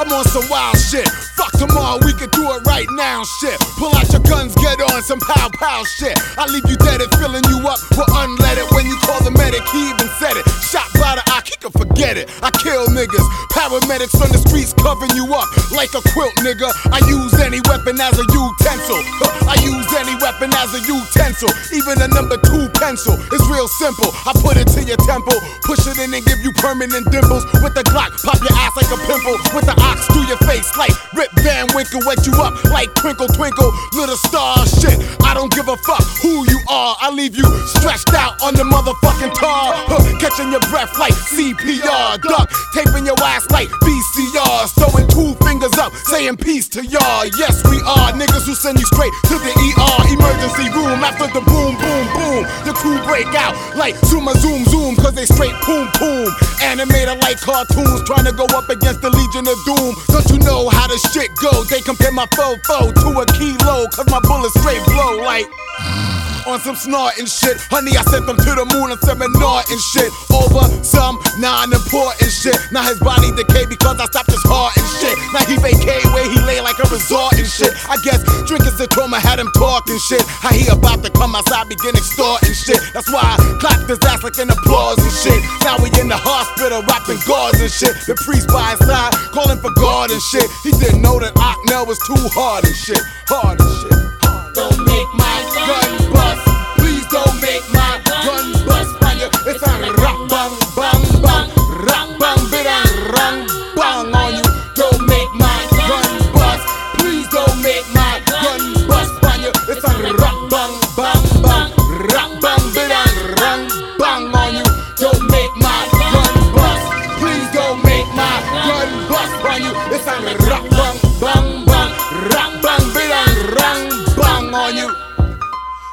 I'm on some wild shit. Fuck tomorrow, we can do it right now, shit. Pull out your guns, get on some pow pow shit. I leave you dead and filling you up with unleaded. He can forget it. I kill niggas. Paramedics on the streets covering you up like a quilt, nigga. I use any weapon as a utensil. I use any weapon as a utensil. Even a number two pencil It's real simple. I put it to your temple, push it in and give you permanent dimples. With the Glock, pop your ass like a pimple. With the ox do your face like Rip Van Winkle, wet you up like Twinkle Twinkle, little star shit. I don't give a fuck who you are. I leave you stretched out on the motherfucking tar. Huh, catching your breath like CPR. Duck, taping your ass like VCR. Throwing two fingers up, saying peace to y'all. Yes, we are niggas who send you straight to the ER emergency room after the boom, boom, boom. The crew break out like Zuma Zoom Zoom, cause they straight boom, boom. Animated like cartoons, trying to go up against the Legion of Doom. Don't you know how the shit go? They compare my fofo to a kilo, cause my bullets straight blow like on some snorting shit. Honey, I sent them to the moon and seminar and shit. Over some non-important shit. Now his body decay because I stopped the had him talking shit. How he about to come outside, begin extorting shit. That's why I clapped his ass like an applause and shit. Now we in the hospital rapping guards and shit. The priest by his side calling for God and shit. He didn't know that Ocknell was too hard and shit. Hard and shit. Don't make my gun make my gun bust. A rock bang bang bang, rock bang bidang rang bang on you.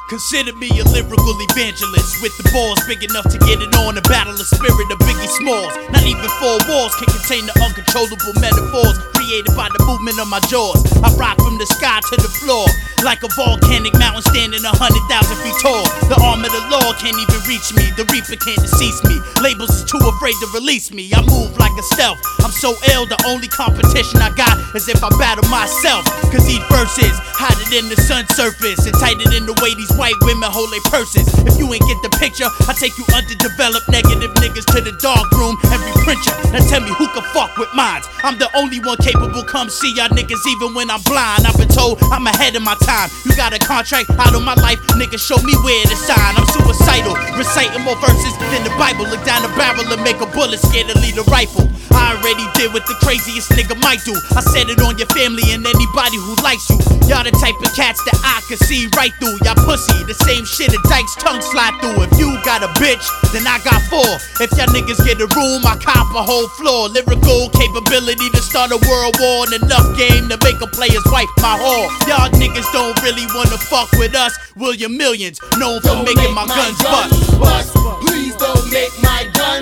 Consider me a lyrical evangelist with the balls big enough to get it on. A battle of spirit of Biggie Smalls. Not even four walls can contain the uncontrollable metaphors created by the movement of my jaws. I rock from the sky to the floor like a volcanic mountain standing a hundred thousand feet tall. The arm of the law can't even reach me. The reaper can't decease me. Labels is too afraid to release me. I move like a stealth. I'm so ill, the only competition I got is if I battle myself. Cause these verses hotter than the sun's surface and tighter than the way these white women hold their purses. If you ain't get the picture, I take you underdeveloped negative niggas to the dog room and ya. Now tell me who can fuck with minds. I'm the only one capable. Come see y'all niggas even when I'm blind. I've been told I'm ahead of my time. You got a contract out of my life, nigga. Show me where to sign. I'm suicidal, reciting more verses than the Bible. Look down the barrel and make a bullet scared to lead a rifle. I already did what the craziest nigga might do. I said it on your family and anybody who likes you. Y'all the type of cats that I can see right through. Y'all pussy, the same shit a dyke's tongue slide through. If you got a bitch, then I got four. If y'all niggas get a room, I cop a whole floor. Lyrical capability to start a world war and enough game to make a player's wife my whore. Y'all niggas don't really wanna fuck with us. William Millions, known for Don't making make my my guns guns bust. bust. Please don't make my guns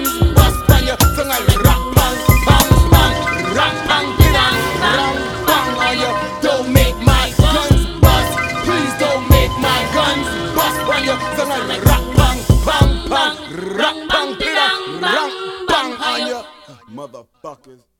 motherfuckers.